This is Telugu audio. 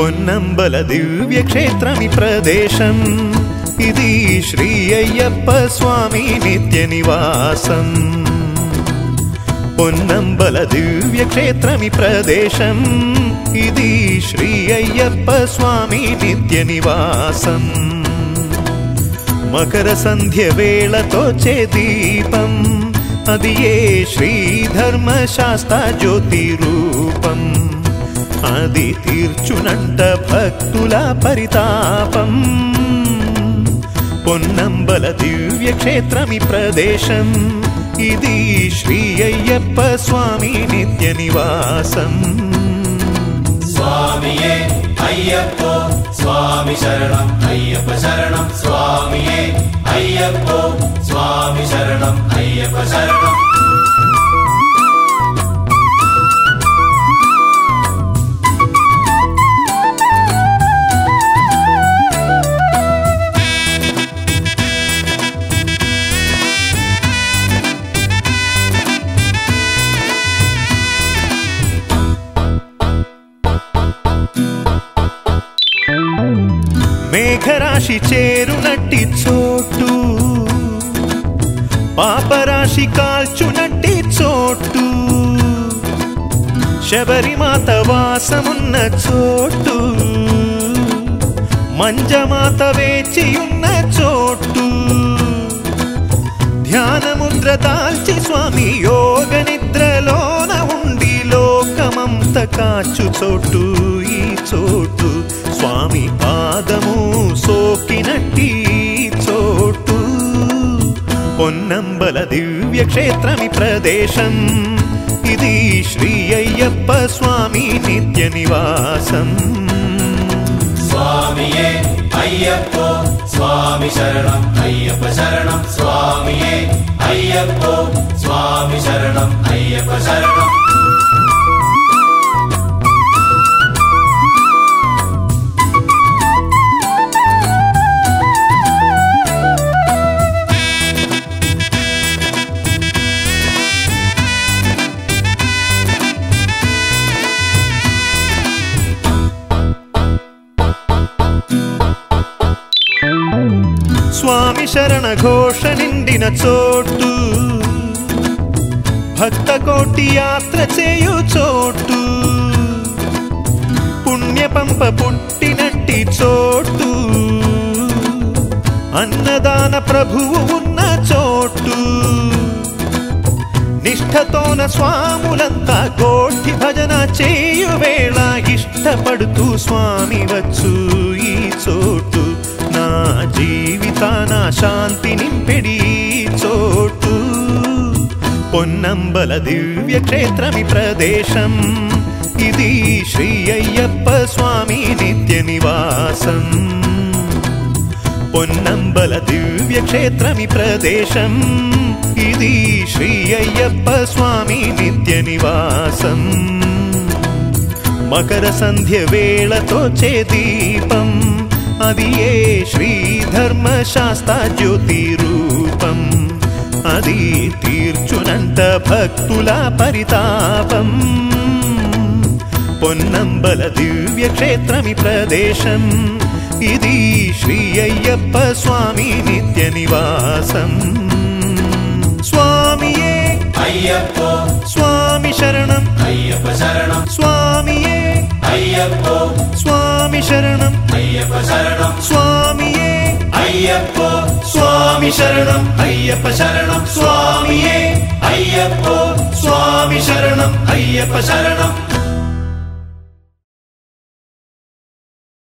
पोन्नम्बलदिव्यक्षेत्रमिप्रदेशम् इति श्री अय्यप्पस्वामी नित्यनिवासम् पोन्नम्बलदिव्यक्षेत्रमिप्रदेशम् इति श्री अय्यप्पस्वामी नित्यनिवासं मकरसन्ध्यवेलतो चेदीपम् श्रीधर्मशास्ता ज्योतिरूपम् అది తీర్చునంట భక్తుల పరితాపం. పొన్నంబల దివ్యక్షేత్రమి ప్రదేశం. ఇది శ్రీ అయ్యప్ప స్వామి నిత్య నివాసం. స్వామియే అయ్యప్పో స్వామి శరణం అయ్యప్ప శరణం స్వామియే అయ్యప్పో స్వామి శరణం అయ్యప్ప శరణం. మేఘరాశి చేరునట్టి చోటు. పాపరాశి కాల్చునట్టి చోటు. శబరిమాత వాసమున్న చోటు. మంజమాత వేచియున్న చోటు. ధ్యానముద్ర దాల్చి స్వామి యోగ నిద్రలోన ఉండి లోకమంత కాచు చోటు ఈ చోటు. స్వామి పాదము సోకినట్టి ఈ చోటు పొన్నంబల దివ్యక్షేత్రమి ప్రదేశం ఇది శ్రీ అయ్యప్ప స్వామి నిత్య నివాసం స్వామియే అయ్యప్పో స్వామి శరణం అయ్యప్ప శరణం స్వామియే అయ్యప్పో స్వామి శరణం అయ్యప్ప శరణం స్వామి శరణ ఘోష నిండిన చోటు. భక్త కోటి యాత్ర చేయు చోటు. పుణ్య పంప పుట్టినట్టి చోటు. అన్నదాన ప్రభువు ఉన్న చోటు. నిష్ఠతోన స్వాములంతా కోటి భజన చేయు వేళ ఇష్టపడుతూ స్వామి వచ్చు ఈ చోటు. జీవితాన శాంతి నింపెడి చోటు. పొన్నంబల దివ్య క్షేత్రమి ప్రదేశం. ఇది శ్రీ అయ్యప్ప స్వామి నిత్య నివాసం. పొన్నంబల దివ్య క్షేత్రమి ప్రదేశం. ఇది శ్రీ అయ్యప్ప స్వామి నిత్య నివాసం. మకర సంధ్య వేళతో చే దీపం. అది ఏ శ్రీ శాస్త్ర జ్యోతి రూపం అది తీర్చునంట భక్తుల పరితాపం. పొన్నంబల దివ్యక్షేత్రమి ప్రదేశం. ఇది శ్రీ అయ్యప్ప స్వామి నిత్య నివాసం. స్వామియే అయ్యప్పో. స్వామి శరణం. అయ్యప్ప శరణం. స్వామియే అయ్యప్పో. స్వామి శరణం. అయ్యప్ప శరణం. స్వామియే అయ్యప్పో స్వామి శరణం అయ్యప్ప శరణం స్వామియే అయ్యప్పో స్వామి శరణం అయ్యప్ప శరణం